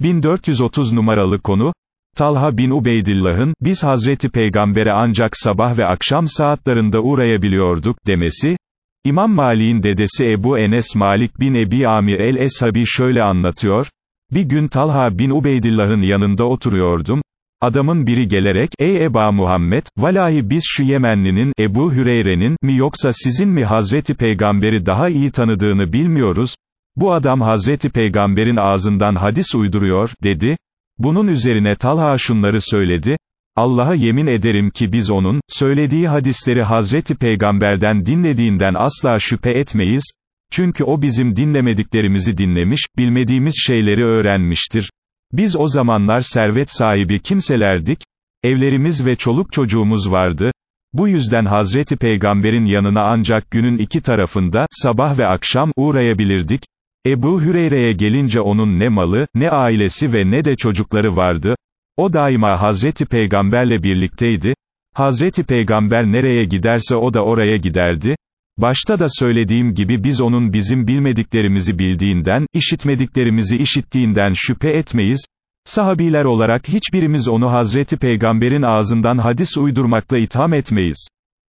1430 numaralı konu, Talha bin Ubeydillah'ın, biz Hazreti Peygamber'e ancak sabah ve akşam saatlerinde uğrayabiliyorduk, demesi, İmam Malik'in dedesi Ebu Enes Malik bin Ebi Amir el-Eshabi şöyle anlatıyor, bir gün Talha bin Ubeydillah'ın yanında oturuyordum, adamın biri gelerek, ey Eba Muhammed, valahi biz şu Yemenlinin, Ebu Hüreyre'nin, mi yoksa sizin mi Hazreti Peygamber'i daha iyi tanıdığını bilmiyoruz, bu adam Hazreti Peygamber'in ağzından hadis uyduruyor, dedi, bunun üzerine Talha şunları söyledi, Allah'a yemin ederim ki biz onun, söylediği hadisleri Hazreti Peygamber'den dinlediğinden asla şüphe etmeyiz, çünkü o bizim dinlemediklerimizi dinlemiş, bilmediğimiz şeyleri öğrenmiştir. Biz o zamanlar servet sahibi kimselerdik, evlerimiz ve çoluk çocuğumuz vardı, bu yüzden Hazreti Peygamber'in yanına ancak günün iki tarafında, sabah ve akşam, uğrayabilirdik, Ebu Hüreyre'ye gelince onun ne malı, ne ailesi ve ne de çocukları vardı, o daima Hazreti Peygamberle birlikteydi, Hazreti Peygamber nereye giderse o da oraya giderdi, başta da söylediğim gibi biz onun bizim bilmediklerimizi bildiğinden, işitmediklerimizi işittiğinden şüphe etmeyiz, sahabiler olarak hiçbirimiz onu Hazreti Peygamber'in ağzından hadis uydurmakla itham etmeyiz.